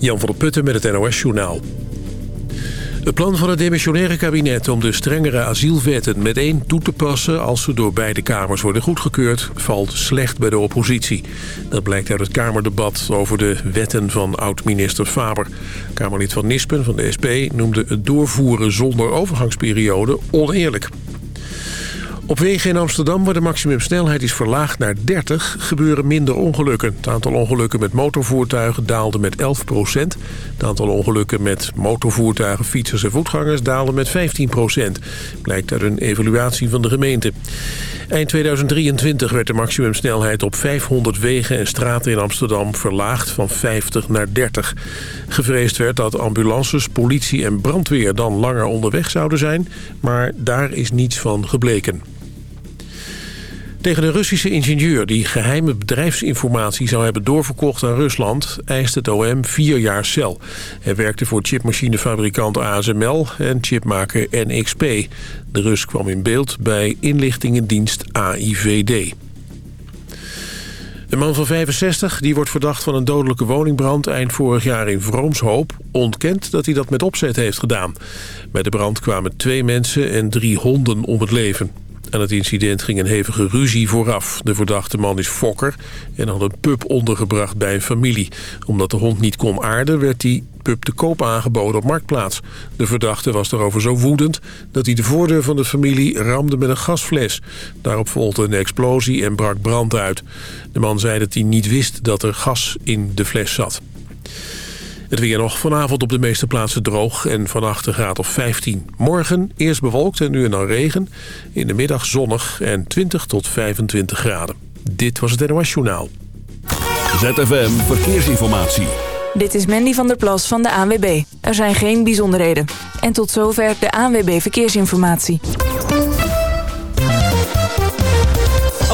Jan van der Putten met het NOS-journaal. Het plan van het demissionaire kabinet om de strengere asielwetten meteen toe te passen als ze door beide kamers worden goedgekeurd, valt slecht bij de oppositie. Dat blijkt uit het Kamerdebat over de wetten van oud-minister Faber. Kamerlid van Nispen van de SP noemde het doorvoeren zonder overgangsperiode oneerlijk. Op wegen in Amsterdam, waar de maximumsnelheid is verlaagd naar 30... gebeuren minder ongelukken. Het aantal ongelukken met motorvoertuigen daalde met 11 procent. Het aantal ongelukken met motorvoertuigen, fietsers en voetgangers daalde met 15 procent. Blijkt uit een evaluatie van de gemeente. Eind 2023 werd de maximumsnelheid op 500 wegen en straten in Amsterdam verlaagd van 50 naar 30. Gevreesd werd dat ambulances, politie en brandweer dan langer onderweg zouden zijn, maar daar is niets van gebleken. Tegen een Russische ingenieur die geheime bedrijfsinformatie zou hebben doorverkocht aan Rusland... eist het OM vier jaar cel. Hij werkte voor chipmachinefabrikant ASML en chipmaker NXP. De Rus kwam in beeld bij inlichtingendienst AIVD. Een man van 65, die wordt verdacht van een dodelijke woningbrand eind vorig jaar in Vroomshoop, ontkent dat hij dat met opzet heeft gedaan. Bij de brand kwamen twee mensen en drie honden om het leven. Aan het incident ging een hevige ruzie vooraf. De verdachte man is fokker en had een pup ondergebracht bij een familie. Omdat de hond niet kon aarden werd die pup te koop aangeboden op Marktplaats. De verdachte was daarover zo woedend dat hij de voordeur van de familie ramde met een gasfles. Daarop volgde een explosie en brak brand uit. De man zei dat hij niet wist dat er gas in de fles zat. Het weer nog vanavond op de meeste plaatsen droog en vannacht een graad of 15. Morgen eerst bewolkt en nu en dan regen. In de middag zonnig en 20 tot 25 graden. Dit was het NOS Journaal. ZFM Verkeersinformatie. Dit is Mandy van der Plas van de ANWB. Er zijn geen bijzonderheden. En tot zover de ANWB Verkeersinformatie.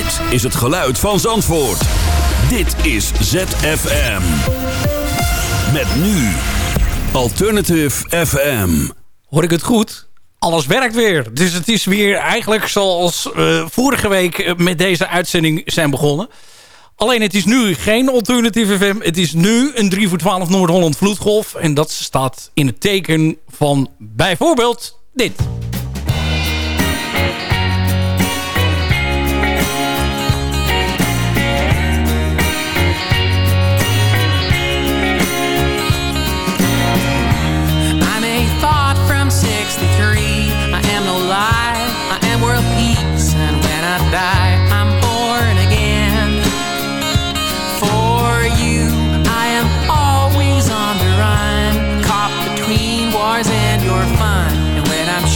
Dit is het geluid van Zandvoort. Dit is ZFM. Met nu Alternative FM. Hoor ik het goed? Alles werkt weer. Dus het is weer eigenlijk zoals uh, vorige week met deze uitzending zijn begonnen. Alleen het is nu geen Alternative FM. Het is nu een 3 voor 12 Noord-Holland vloedgolf. En dat staat in het teken van bijvoorbeeld dit.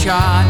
shot.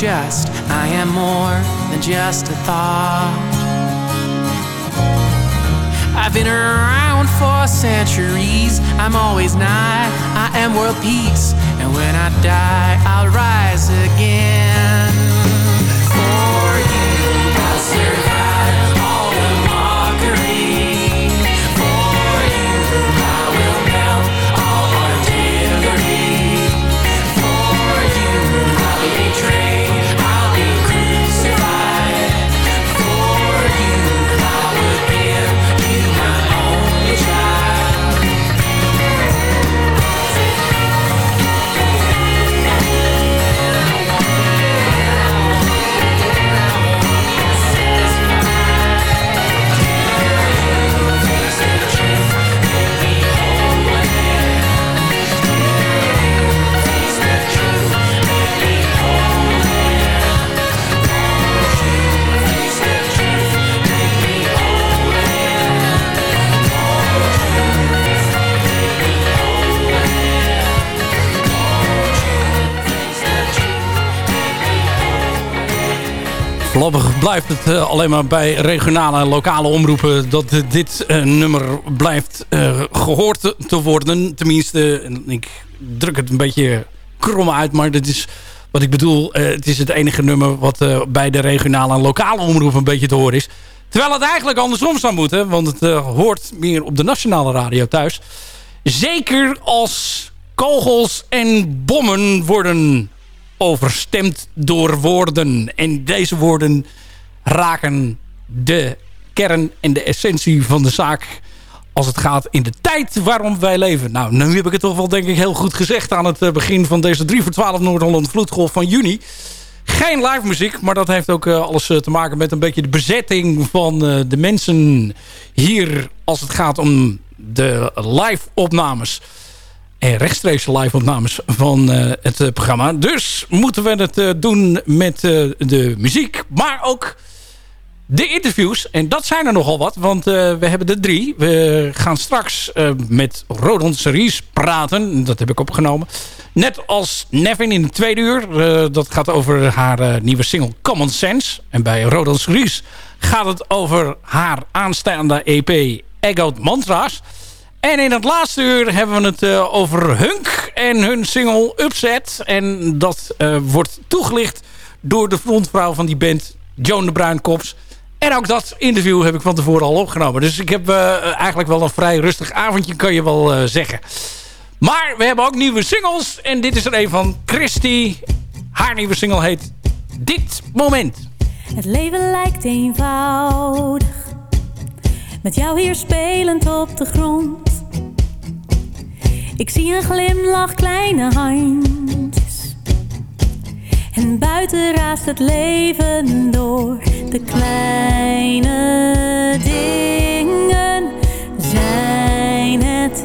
Just. I am more than just a thought. Alleen maar bij regionale en lokale omroepen... dat eh, dit eh, nummer blijft eh, gehoord te, worden. Tenminste, en ik druk het een beetje krom uit... maar dat is wat ik bedoel. eh, het is het enige nummer wat eh, bij de regionale en lokale omroep een beetje te horen is. Terwijl het eigenlijk andersom zou moeten. Want het eh, hoort meer op de nationale radio thuis. Zeker als kogels en bommen worden overstemd door woorden. En deze woorden raken de kern en de essentie van de zaak... als het gaat in de tijd waarom wij leven. Nou, nu heb ik het toch wel denk ik heel goed gezegd... aan het eh, begin van deze 3 voor 12 Noord-Holland Vloedgolf van juni. Geen live muziek, maar dat heeft ook eh, alles eh, te maken met een beetje de bezetting van de mensen hier... als het gaat om de live opnames en rechtstreeks live opnames van eh, het eh, programma. Dus moeten we het eh, doen met de muziek, maar ook de interviews. En dat zijn er nogal wat, want we hebben er drie. We gaan straks met Rodon Series praten. Dat heb ik opgenomen. Net als Nevin in de tweede uur. Dat gaat over haar nieuwe single Common Sense. En bij Rodon Series gaat het over haar aanstaande EP Egoed Mantra's. En in het laatste uur hebben we het eh, over Hunk en hun single Upset. En dat eh, wordt toegelicht door de frontvrouw van die band, Joan de Bruinkops. En ook dat interview heb ik van tevoren al opgenomen. Dus ik heb eh, eigenlijk wel een vrij rustig avondje, kan je wel zeggen. Maar we hebben ook nieuwe singles. En dit is er een van Christy. Haar nieuwe single heet Dit Moment. Het leven lijkt eenvoudig. Met jou hier spelend op de grond. Ik zie een glimlach, kleine handjes. En buiten raast het leven door. De kleine dingen zijn het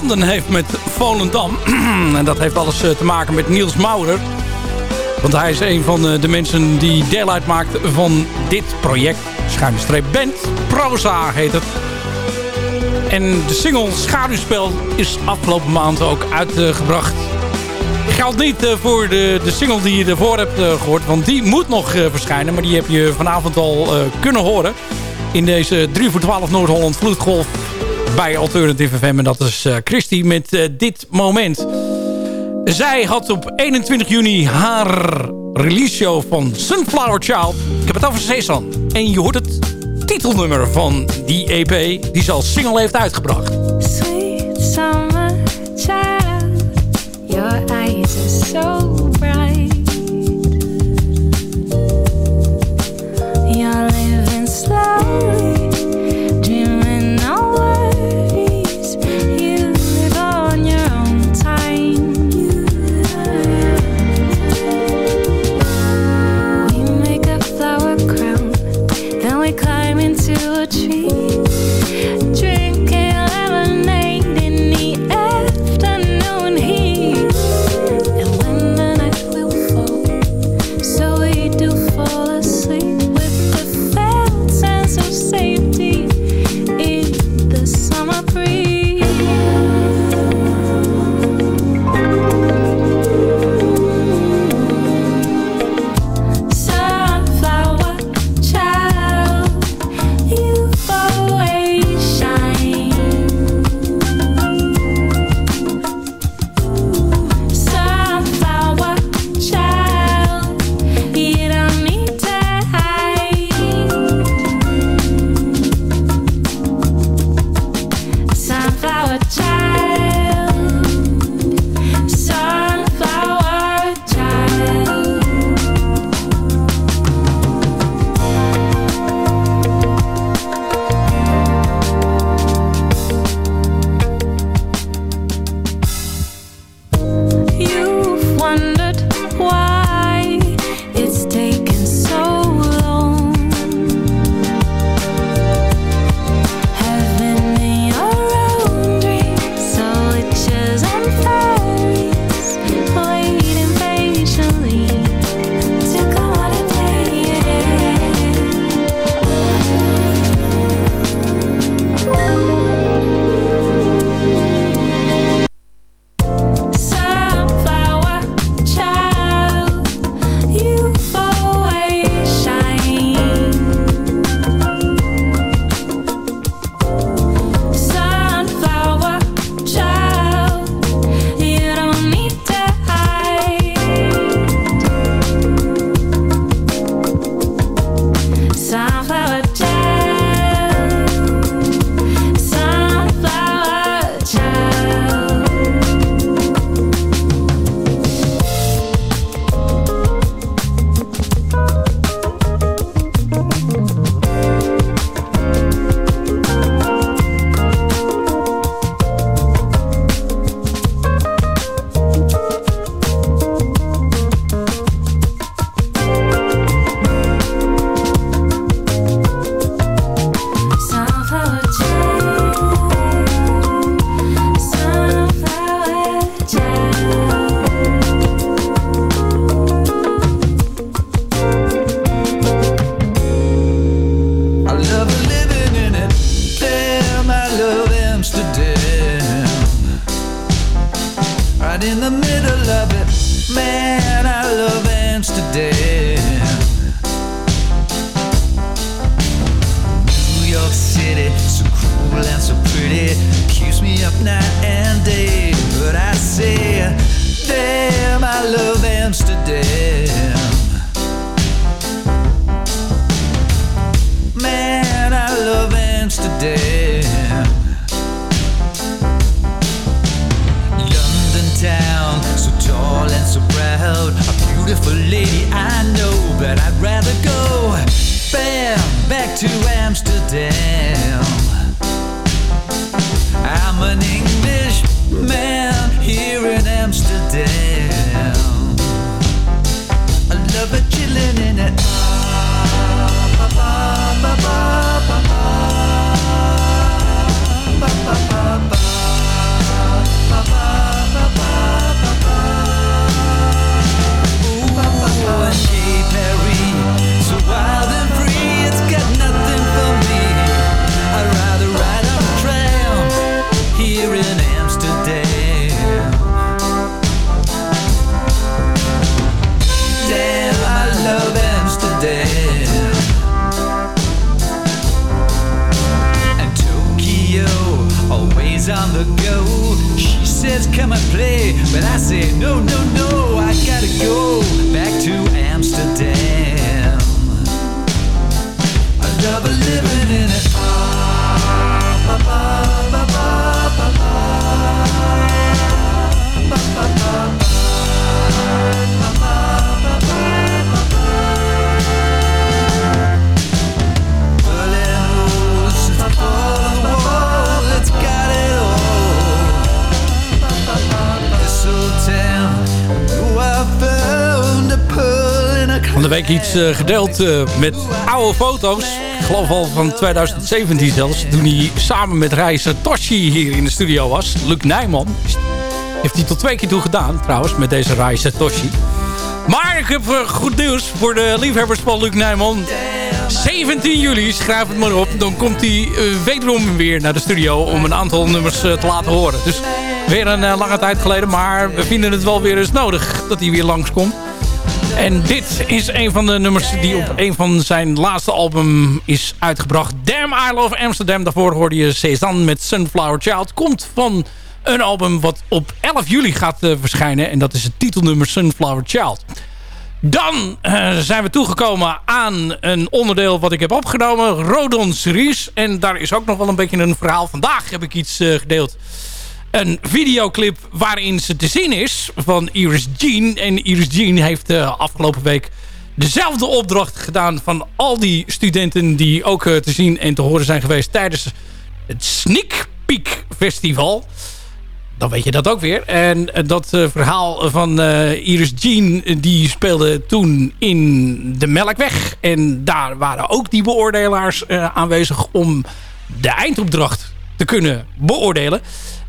banden heeft met Volendam. en dat heeft alles te maken met Niels Maurer. Want hij is een van de mensen die deel uitmaakt van dit project. Schuine streep band. Proza heet het. En de single Schaduwspel is afgelopen maand ook uitgebracht. Geldt niet eh, voor de, de single die je ervoor hebt eh, gehoord. Want die moet nog eh, verschijnen. Maar die heb je vanavond al kunnen horen. In deze 3 voor 12 Noord-Holland Vloedgolf bij Alternative FM. En dat is Christy met dit moment. Zij had op 21 juni haar release show van Sunflower Child. Ik heb het over Cezanne. En je hoort het titelnummer van die EP die ze als single heeft uitgebracht. Sweet summer child, your eyes are so bright. You're living in the middle of it. Man, I love Amsterdam. New York City, so cool and so pretty. Keeps me up night and day. But I say, there. But I said, no, no, no. Week iets eh, gedeeld eh, met oude foto's. Ik geloof al van 2017 zelfs. Toen hij samen met Reis Toshi hier in de studio was. Luc Nijman. Heeft hij tot twee keer toe gedaan trouwens. Met deze Reis Toshi. Maar ik heb eh, goed nieuws voor de liefhebbers van Luc Nijman. 17 juli, schrijf het maar op. Dan komt hij wederom weer naar de studio om een aantal nummers te laten horen. Dus weer een lange tijd geleden. Maar we vinden het wel weer eens nodig dat hij weer langskomt. En dit is een van de nummers die op een van zijn laatste album is uitgebracht. Damn I Love Amsterdam. Daarvoor hoorde je Cezanne met Sunflower Child. Komt van een album wat op 11 juli gaat eh, verschijnen. En dat is het titelnummer Sunflower Child. Dan eh, zijn we toegekomen aan een onderdeel wat ik heb opgenomen. Rodon Series. En daar is ook nog wel een beetje een verhaal. Vandaag heb ik iets eh, gedeeld. Een videoclip waarin ze te zien is van Iris Jean. En Iris Jean heeft uh, afgelopen week dezelfde opdracht gedaan... van al die studenten die ook uh, te zien en te horen zijn geweest... tijdens het Sneak Peek Festival dan weet je dat ook weer. En dat uh, verhaal van Iris Jean, die speelde toen in de Melkweg. En daar waren ook die beoordelaars aanwezig om de eindopdracht te kunnen beoordelen.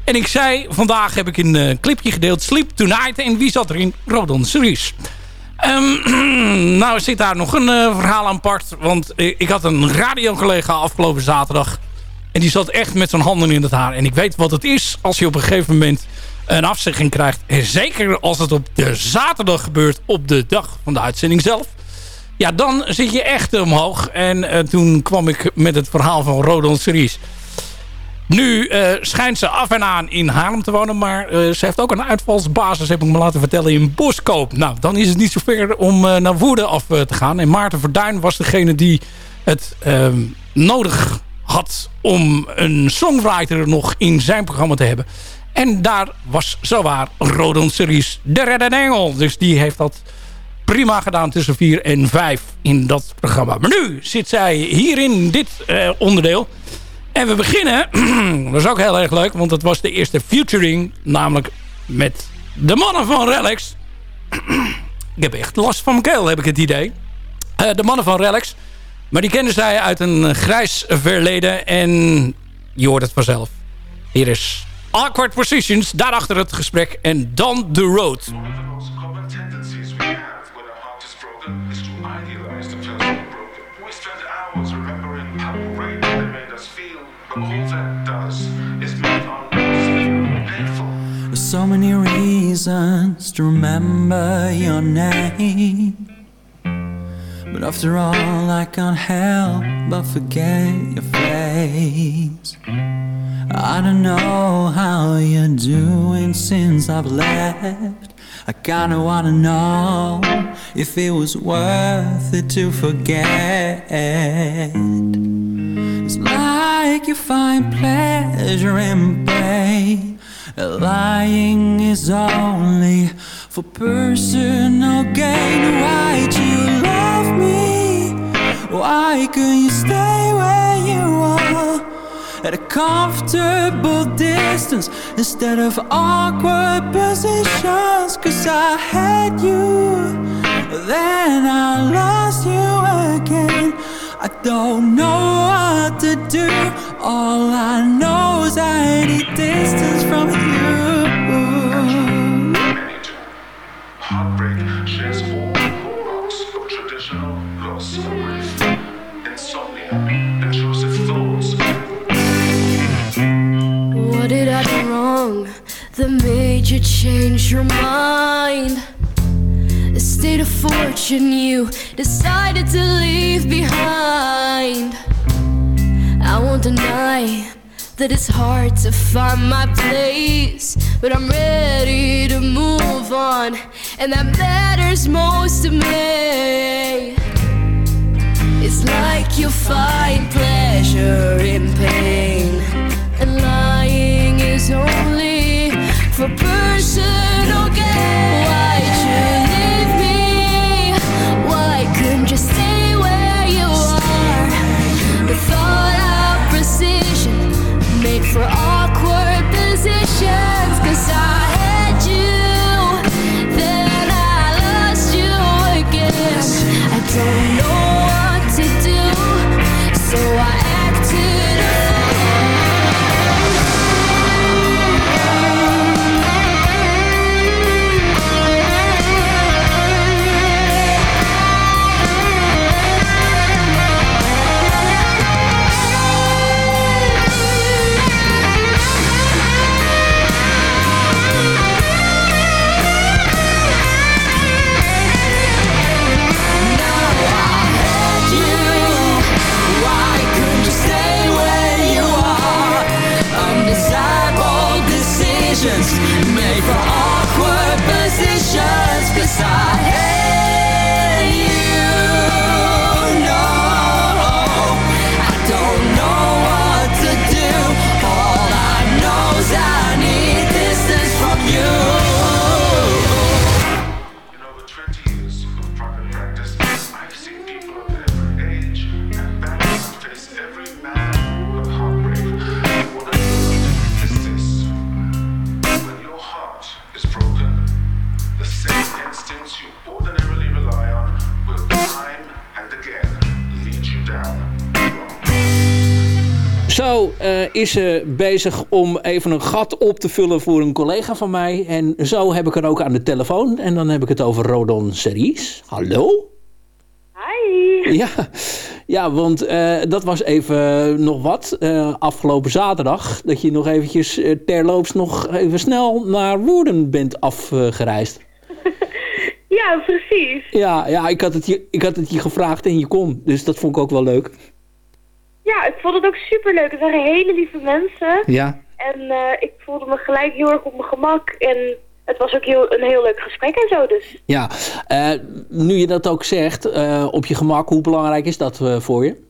En ik zei, vandaag heb ik een clipje gedeeld, Sleep Tonight. En wie zat erin? Rodon Series. Um, nou zit daar nog een verhaal aan part. Want ik had een radiocollega afgelopen zaterdag... En die zat echt met zijn handen in het haar. En ik weet wat het is als je op een gegeven moment een afzegging krijgt. En zeker als het op de zaterdag gebeurt, op de dag van de uitzending zelf. Ja, dan zit je echt omhoog. En toen kwam ik met het verhaal van Rodon Series. Nu uh, schijnt ze af en aan in Haarlem te wonen. Maar uh, ze heeft ook een uitvalsbasis, heb ik me laten vertellen, in Boskoop. Nou, dan is het niet zo ver om naar Woerden af te gaan. En Maarten Verduin was degene die het ehm, nodig had om een songwriter nog in zijn programma te hebben. En daar was zowaar Rodon Series de Redden Engel. Dus die heeft dat prima gedaan tussen 4 en 5 in dat programma. Maar nu zit zij hier in dit onderdeel. En we beginnen, dat is ook heel erg leuk, want dat was de eerste featuring. Namelijk met de mannen van Relax. ik heb echt last van mijn keel, heb ik het idee. Uh, de mannen van Relax. Maar die kennen zij uit een grijs verleden. En je hoort het vanzelf. Hier is Awkward Positions. Daarachter het gesprek. En dan The Road. So many reasons to remember your name But after all, I can't help but forget your face. I don't know how you're doing since I've left. I kinda wanna know if it was worth it to forget. It's like you find pleasure in pain. Lying is only for personal gain. Why do you love me? Why couldn't you stay where you are? At a comfortable distance instead of awkward positions. Cause I had you, then I lost you again. I don't know what to do. All I know is I need distance from you. Heartbreak shares all hallmarks of traditional loss of grief. Insomnia, intrusive thoughts. What did I do wrong that made you change your mind? State of fortune you decided to leave behind. I won't deny that it's hard to find my place. But I'm ready to move on, and that matters most to me. It's like you find pleasure in pain, and lying is only for personal gain. Is ze bezig om even een gat op te vullen voor een collega van mij. En zo heb ik er ook aan de telefoon. En dan heb ik het over Rodon Series. Hallo? Hi. Ja, ja want eh, dat was even nog wat. eh, afgelopen zaterdag. Dat je nog eventjes eh, terloops nog even snel naar Woerden bent afgereisd. Ja, precies. ja, ja ik, had het je, ik had het je gevraagd en je kon. Dus dat vond ik ook wel leuk. Ja, ik vond het ook superleuk. Het waren hele lieve mensen. Ja. En eh, ik voelde me gelijk heel erg op mijn gemak. En het was ook heel, een heel leuk gesprek en zo dus. Ja, eh, nu je dat ook zegt, eh, op je gemak, hoe belangrijk is dat voor je?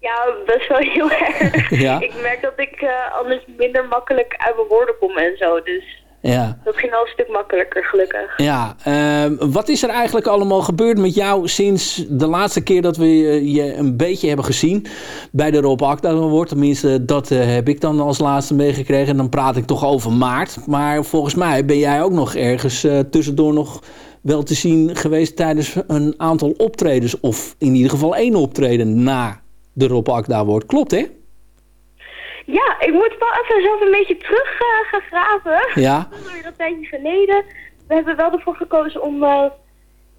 Ja, best wel heel erg. Ja. Ik merk dat ik anders minder makkelijk uit mijn woorden kom en zo. Dus Ja. dat ging al een stuk makkelijker, gelukkig. Ja, ehm, wat is er eigenlijk allemaal gebeurd met jou sinds de laatste keer dat we eh, je een beetje hebben gezien bij de Rob Akda Award? Tenminste, dat eh, heb ik dan als laatste meegekregen. En dan praat ik toch over maart. Maar volgens mij ben jij ook nog ergens eh, tussendoor nog wel te zien geweest tijdens een aantal optredens. Of in ieder geval één optreden na de Rob Akda Award. Klopt, hè? Ja, ik moet wel even zelf een beetje terug eh, gaan graven. Ja. Dat is alweer een tijdje geleden. We hebben wel ervoor gekozen om, eh,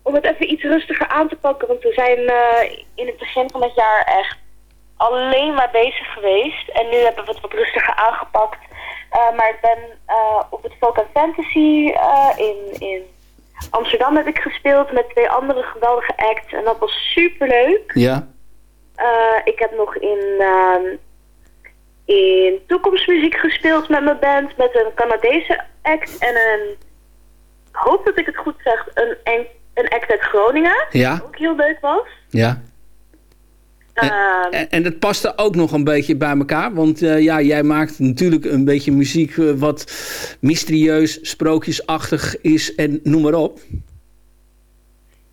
om het even iets rustiger aan te pakken. Want we zijn eh, in het begin van het jaar echt alleen maar bezig geweest. En nu hebben we het wat rustiger aangepakt. Maar ik ben op het Folk Fantasy in, in Amsterdam heb ik gespeeld met twee andere geweldige acts. En dat was super leuk. Ja. Ik heb nog in, ehm, in toekomstmuziek gespeeld met mijn band. Met een Canadese act en een... Ik hoop dat ik het goed zeg. Een, een, een act uit Groningen. Ja. Ook heel leuk was. Ja. Ehm, En, en dat paste ook nog een beetje bij elkaar. Want eh, ja, jij maakt natuurlijk een beetje muziek eh, wat mysterieus, sprookjesachtig is en noem maar op.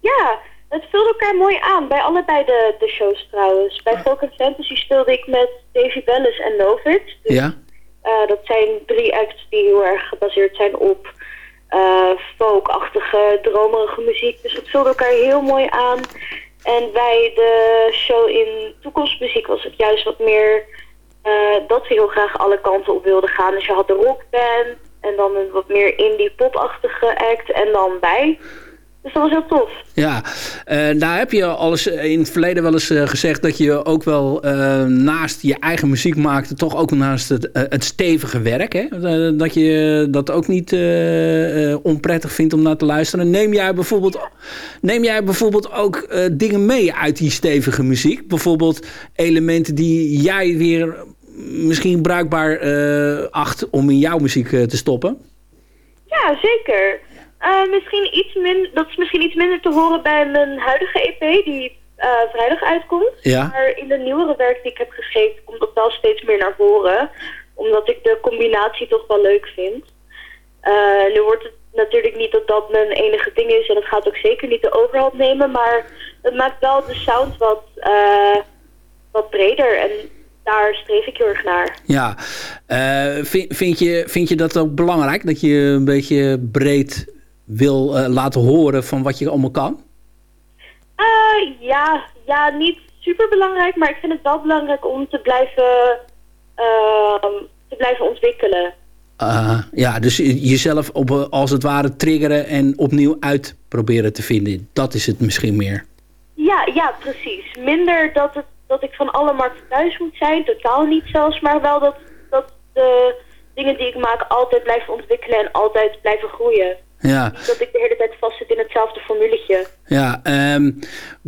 ja, het vulde elkaar mooi aan. Bij allebei de, de shows trouwens. Bij Folk and Fantasy speelde ik met Davy Bellis en Novit. Ja. Eh, dat zijn drie acts die heel erg gebaseerd zijn op eh folkachtige, dromerige muziek. Dus dat vulde elkaar heel mooi aan. En bij de show in toekomstmuziek was het juist wat meer eh, dat we heel graag alle kanten op wilden gaan. Dus je had de rockband en dan een wat meer indie popachtige act en dan bij. Dus dat was heel tof. Ja, eh nou heb je al eens in het verleden wel eens eh, gezegd dat je ook wel eh, naast je eigen muziek maakte, toch ook naast het, eh, het stevige werk, hè? Eh, dat je dat ook niet eh, eh, onprettig vindt om naar te luisteren. Neem jij bijvoorbeeld, neem jij bijvoorbeeld ook eh, dingen mee uit die stevige muziek? Bijvoorbeeld elementen die jij weer misschien bruikbaar eh, acht om in jouw muziek eh, te stoppen? Ja, zeker. Eh, misschien iets min, dat is misschien iets minder te horen bij mijn huidige EP, die eh, vrijdag uitkomt. Ja. Maar in de nieuwere werk die ik heb geschreven, komt dat wel steeds meer naar voren. Omdat ik de combinatie toch wel leuk vind. Eh, nu wordt het natuurlijk niet dat dat mijn enige ding is en het gaat ook zeker niet de overhand nemen. Maar het maakt wel de sound wat, wat breder en daar streef ik heel erg naar. Ja. Vind, vind, je, vind je dat ook belangrijk? Dat je een beetje breed wil eh, laten horen van wat je allemaal kan? Eh, ja, ja, niet super belangrijk, maar ik vind het wel belangrijk om te blijven, ehm, te blijven ontwikkelen. Uh, ja, dus jezelf op, eh, als het ware triggeren en opnieuw uit proberen te vinden. Dat is het misschien meer. Ja, ja, precies. Minder dat, het, dat ik van alle markten thuis moet zijn, totaal niet zelfs, maar wel dat, dat de dingen die ik maak altijd blijven ontwikkelen en altijd blijven groeien. Ja, Niet dat ik de hele tijd vastzit in hetzelfde formuletje. ja ehm,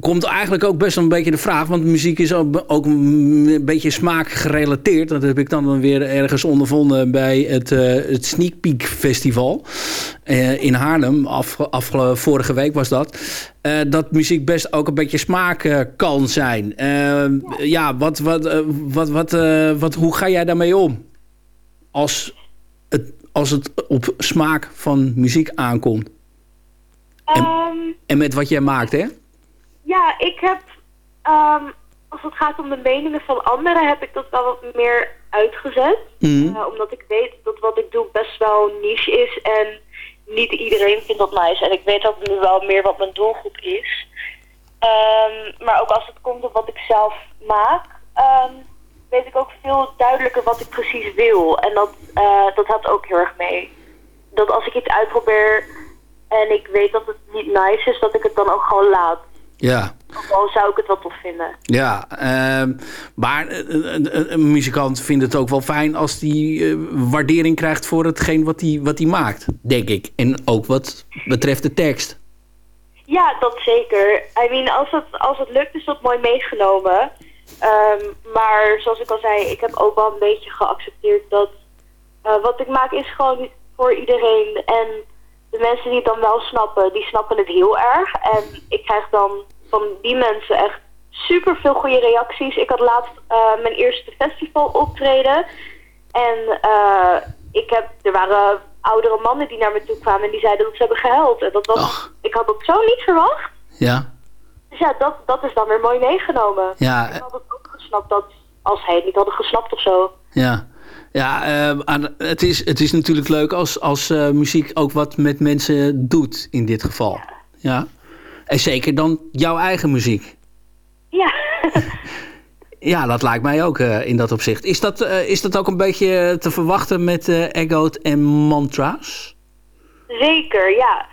komt eigenlijk ook best wel een beetje de vraag, want muziek is ook, ook een beetje smaak gerelateerd. Dat heb ik dan weer ergens ondervonden bij het, eh, het Sneak Peek Festival eh, in Haarlem. Af, vorige week was dat. Eh, dat muziek best ook een beetje smaak kan zijn. Ehm, ja, wat, wat, wat, wat, wat, hoe ga jij daarmee om? Als het, als het op smaak van muziek aankomt. Ehm, En met wat jij maakt, hè? ja, ik heb, ehm, als het gaat om de meningen van anderen, heb ik dat wel wat meer uitgezet. Mhm. Eh, omdat ik weet dat wat ik doe best wel niche is en niet iedereen vindt dat nice. En ik weet ook nu wel meer wat mijn doelgroep is. Ehm, maar ook als het komt op wat ik zelf maak, weet ik ook veel duidelijker wat ik precies wil. En dat, eh, dat helpt ook heel erg mee. Dat als ik iets uitprobeer en ik weet dat het niet nice is, dat ik het dan ook gewoon laat. Ja. Al zou ik het wel tof vinden. Ja, ehm, maar eh, een, een- muzikant vindt het ook wel fijn als die eh, waardering krijgt voor hetgeen wat hij wat die maakt, denk ik. En ook wat betreft de tekst. Ja, dat zeker. I mean, als het, als het lukt is dat mooi meegenomen. Ehm, maar zoals ik al zei, ik heb ook wel een beetje geaccepteerd dat eh, wat ik maak is gewoon voor iedereen. En de mensen die het dan wel snappen, die snappen het heel erg. En ik krijg dan van die mensen echt super veel goede reacties. Ik had laatst eh, mijn eerste festival optreden. En eh, ik heb, er waren oudere mannen die naar me toe kwamen en die zeiden dat ze hebben gehuild. En dat was, ik had dat zo niet verwacht. Ja, Dus ja, dat, dat is dan weer mooi meegenomen. Ja, Ik had het ook gesnapt dat, als hij het niet hadden gesnapt of zo. ja. Ja, aan- het, is, het is natuurlijk leuk als, als eh, muziek ook wat met mensen doet in dit geval. Ja. En zeker dan jouw eigen muziek. Ja. Ja, dat lijkt mij ook eh, in dat opzicht. Is dat, eh, is dat ook een beetje te verwachten met eh Egoat en Mantra's? Zeker, ja.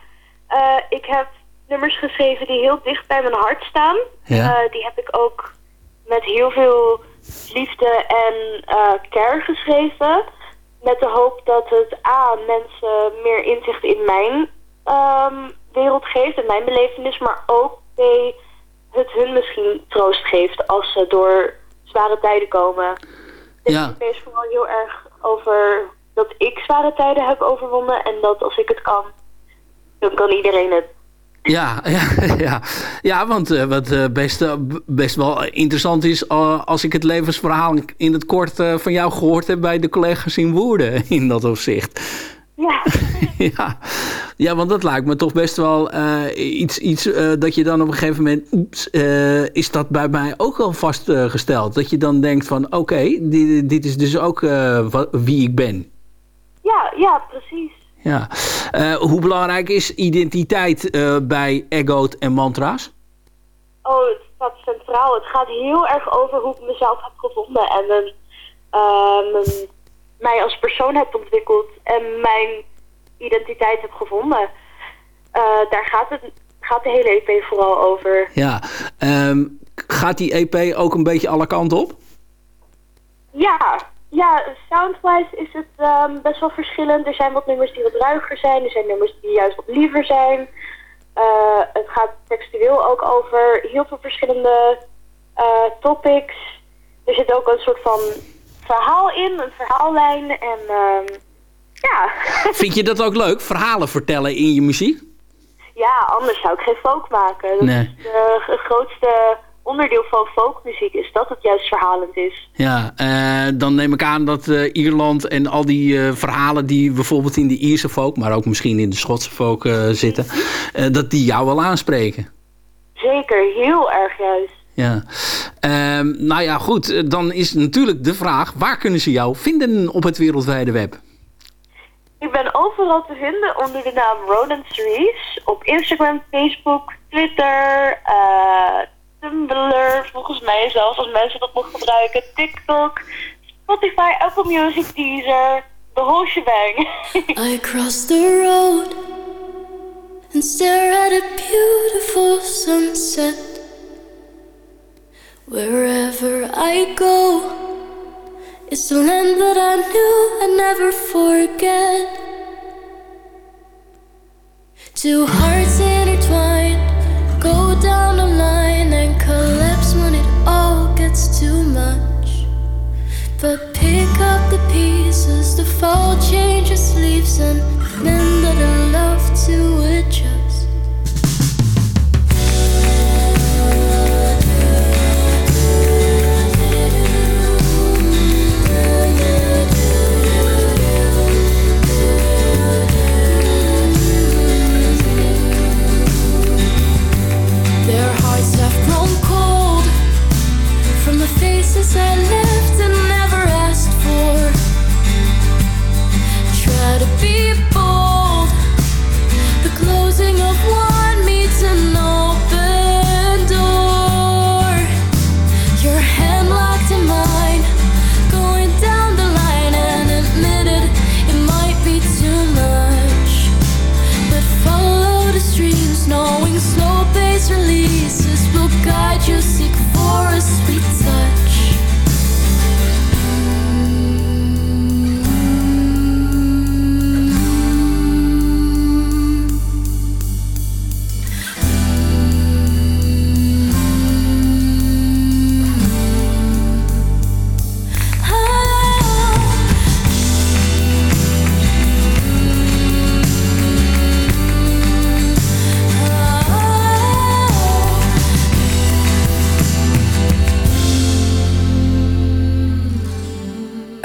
Ik heb nummers geschreven die heel dicht bij mijn hart staan. Ja. Eh, die heb ik ook met heel veel liefde en eh, care geschreven. Met de hoop dat het A, mensen meer inzicht in mijn ehm, wereld geeft, in mijn belevenis. Maar ook B, het hun misschien troost geeft als ze door zware tijden komen. Ja. Het is vooral heel erg over dat ik zware tijden heb overwonnen. En dat als ik het kan, dan kan iedereen het. Ja, ja, ja. ja want eh, wat eh, best, eh, best wel interessant is... als ik het levensverhaal in het kort van jou gehoord heb... bij de collega's in Woerden in dat opzicht. Ja. ja. ja, want dat lijkt me toch best wel iets, iets dat je dan op een gegeven moment... Oeps, is dat bij mij ook al vastgesteld? dat je dan denkt van oké, dit, dit is dus ook wie ik ben. Ja, ja, precies. Ja. Eh, hoe belangrijk is identiteit eh, bij Egoat en Mantra's? Oh, het staat centraal. Het gaat heel erg over hoe ik mezelf heb gevonden. En mijn, eh, mijn- mij als persoon heb ontwikkeld. En mijn identiteit heb gevonden. Daar gaat, het, gaat de hele EP vooral over. Ja, ehm, gaat die EP ook een beetje alle kanten op? Ja, ja soundwise is het ehm, best wel verschillend. Er zijn wat nummers die wat ruiger zijn. Er zijn nummers die juist wat liever zijn. Eh, het gaat textueel ook over heel veel verschillende eh, topics. Er zit ook een soort van verhaal in, een verhaallijn. En ehm, ja. Vind je dat ook leuk? Verhalen vertellen in je muziek? ja, anders zou ik geen folk maken. Dat Nee. is de- het grootste onderdeel van folkmuziek is dat het juist verhalend is. Ja, eh, dan neem ik aan dat eh, Ierland en al die eh, verhalen die bijvoorbeeld in de Ierse folk, maar ook misschien in de Schotse folk zitten, dat die jou wel aanspreken. Zeker, heel erg juist. Ja. Ehm, nou ja, goed. Dan is natuurlijk de vraag, waar kunnen ze jou vinden op het wereldwijde web? Ik ben overal te vinden onder de naam Ronan Cerise. Op Instagram, Facebook, Twitter, Tumblr, volgens mij zelfs als mensen dat nog gebruiken. TikTok, Spotify, Apple Music, Deezer, the whole shebang. I cross the road and stare at a beautiful sunset. Wherever I go, it's the land that I knew I'd never forget. Two hearts intertwined, But pick up the pieces, the fall changes leaves, and men that I love to adjust. Their hearts have grown cold from the faces I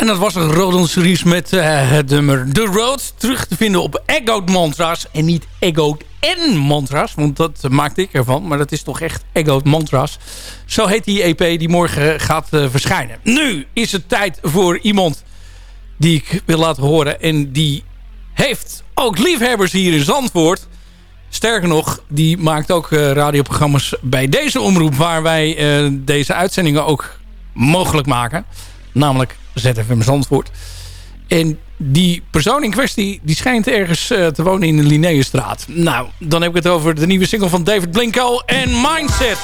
En dat was een Rodan series met eh, het nummer The Road. Terug te vinden op Egoed Mantras. En niet Egoed en Mantras. Want dat maakte ik ervan. Maar dat is toch echt Egoed Mantras. Zo heet die EP die morgen gaat eh, verschijnen. Nu is het tijd voor iemand die ik wil laten horen. En die heeft ook liefhebbers hier in Zandvoort. Sterker nog, die maakt ook eh, radioprogramma's bij deze omroep... waar wij deze uitzendingen ook mogelijk maken. Namelijk ZFM Zandvoort. En die persoon in kwestie, die schijnt ergens eh, te wonen in de Linnaeusstraat. Nou, dan heb ik het over de nieuwe single van David Blinko en Mindset.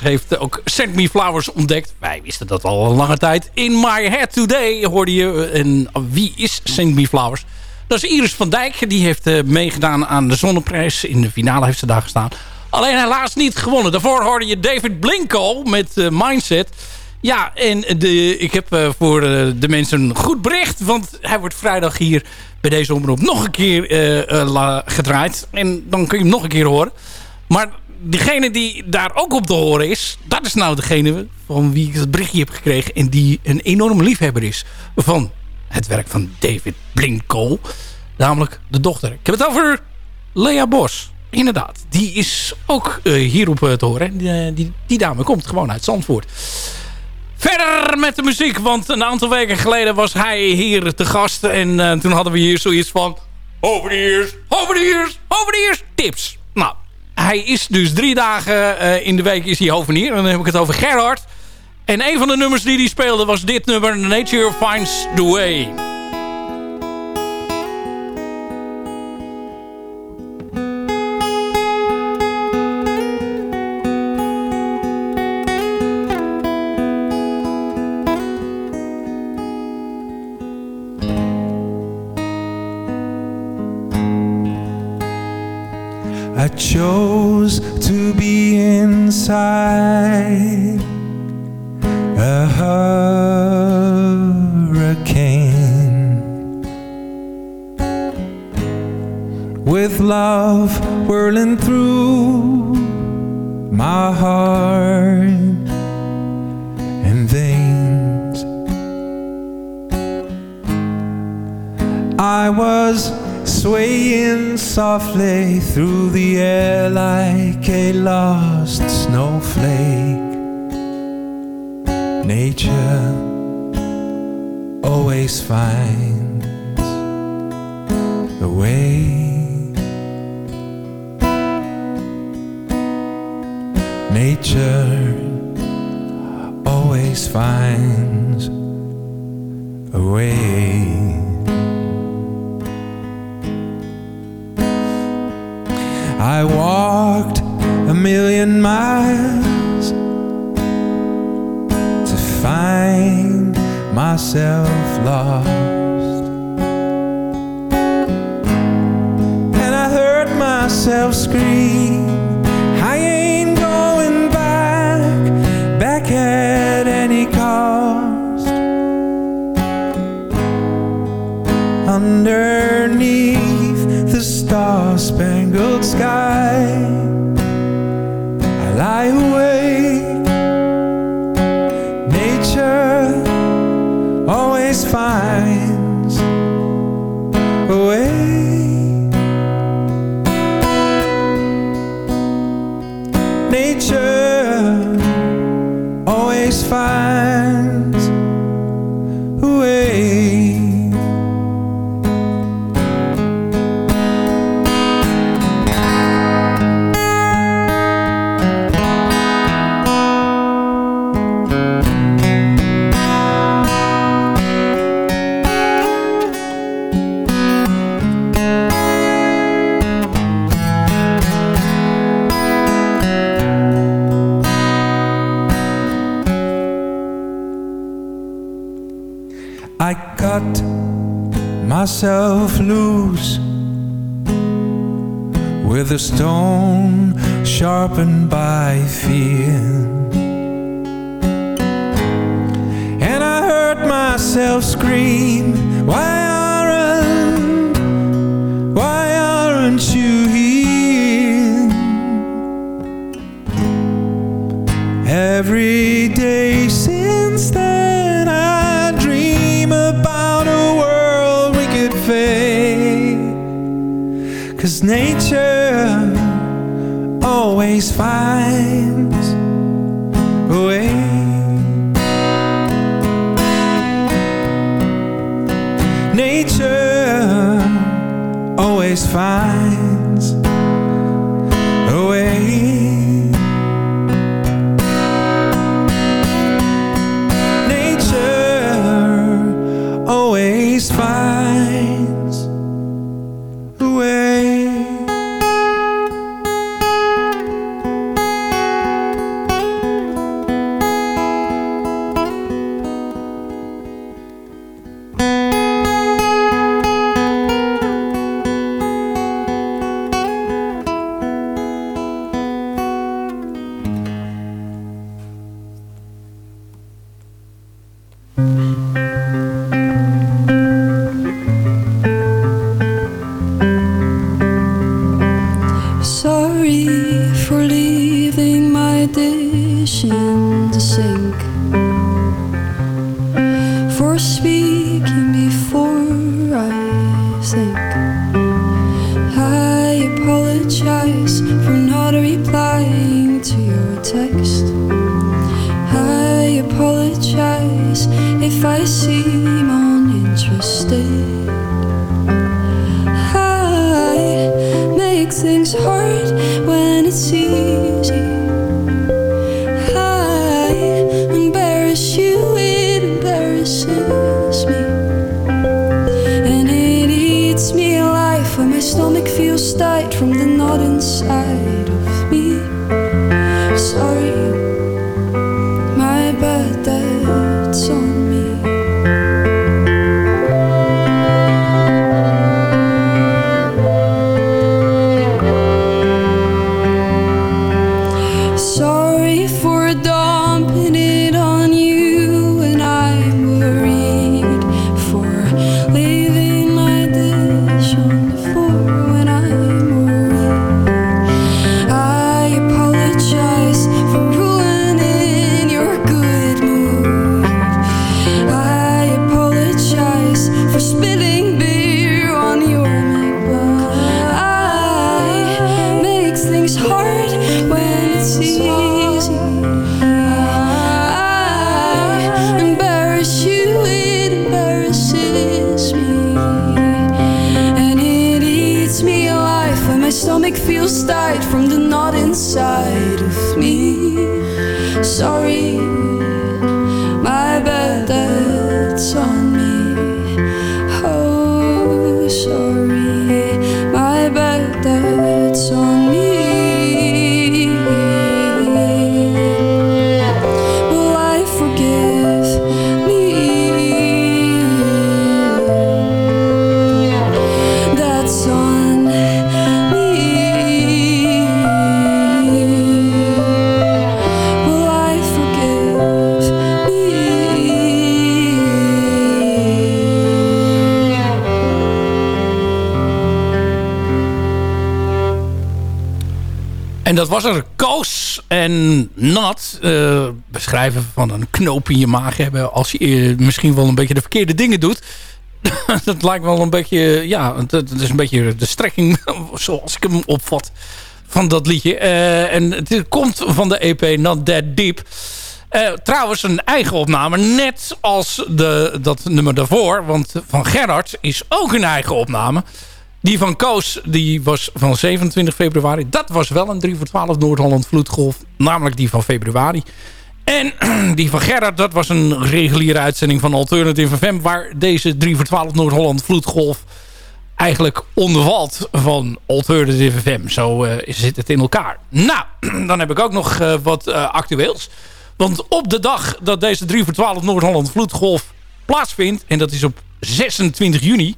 Heeft ook Send Me Flowers ontdekt. Wij wisten dat al een lange tijd. In My Head Today hoorde je. En wie is Send Me Flowers? Dat is Iris van Dijk. Die heeft eh, meegedaan aan de Zonneprijs. In de finale heeft ze daar gestaan. Alleen helaas niet gewonnen. Daarvoor hoorde je David Blinko met eh, Mindset. Ja, en de, ik heb eh, voor eh, de mensen een goed bericht. Want hij wordt vrijdag hier bij deze omroep nog een keer eh, eh, gedraaid. En dan kun je hem nog een keer horen. Maar degene die daar ook op te horen is... dat is nou degene van wie ik het berichtje heb gekregen... en die een enorme liefhebber is van het werk van David Blinko. Namelijk de dochter. Ik heb het over Lea Bos. Inderdaad, die is ook eh, hierop eh, te horen. Die, eh, die, die dame komt gewoon uit Zandvoort. Verder met de muziek, want een aantal weken geleden was hij hier te gast. En toen hadden we hier zoiets van... Over de ears, over de ears, over de ears, tips. Nou, hij is dus drie dagen eh, in de week is hij hovenier. En dan heb ik het over Gerhard. En een van de nummers die hij speelde was dit nummer... Nature Finds the Way. Chose to be inside a hurricane with love whirling through my heart and veins. I was swaying softly through the air like a lost snowflake. Nature always finds a way. Nature always finds a way. I walked a million miles to find myself lost. And I heard myself scream, myself loose with a stone sharpened by fear. And I heard myself scream, Why? nature always finds En dat was er koos en nat eh, beschrijven van een knoop in je maag hebben... als je misschien wel een beetje de verkeerde dingen doet... dat lijkt wel een beetje... Ja, dat, is een beetje de strekking zoals ik hem opvat van dat liedje. Eh, en het komt van de EP Not That Deep... Eh, trouwens, een eigen opname. Net als de, dat nummer daarvoor. Want van Gerard is ook een eigen opname. Die van Koos die was van 27 februari. Dat was wel een 3 voor 12 Noord-Holland vloedgolf. Namelijk die van februari. En die van Gerard, dat was een reguliere uitzending van Alternative FM... waar deze 3 voor 12 Noord-Holland vloedgolf eigenlijk ondervalt van Alternative FM. Zo uh, zit het in elkaar. Nou, dan heb ik ook nog uh, wat uh, actueels. Want op de dag dat deze 3 voor 12 Noord-Holland vloedgolf plaatsvindt... en dat is op 26 juni...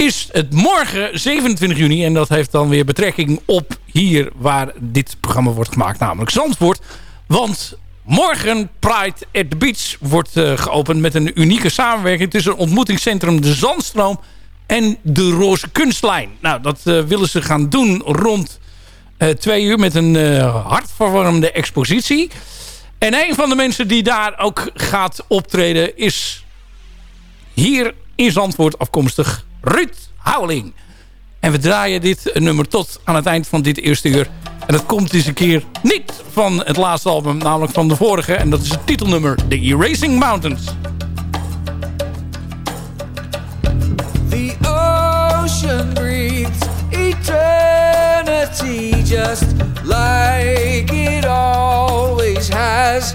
is het morgen 27 juni... en dat heeft dan weer betrekking op hier waar dit programma wordt gemaakt... namelijk Zandvoort. Want morgen Pride at the Beach wordt uh, geopend... met een unieke samenwerking tussen ontmoetingscentrum De Zandstroom... en de Roze Kunstlijn. Nou, dat uh, willen ze gaan doen rond uh, twee uur... met een hartverwarmende expositie... En een van de mensen die daar ook gaat optreden is hier in Zandvoort afkomstig Ruud Houweling. En we draaien dit nummer tot aan het eind van dit eerste uur. En dat komt een keer niet van het laatste album, namelijk van de vorige. En dat is het titelnummer The Erasing Mountains. The ocean breathes eternity just like it always has.